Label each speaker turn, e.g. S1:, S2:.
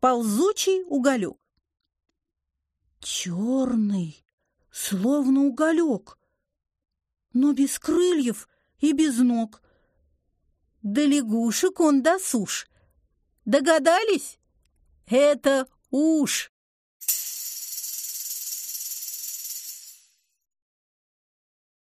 S1: ползучий уголек. Черный, словно уголек, но без крыльев и без ног. Да лягушек он досуж. Догадались? Это уж.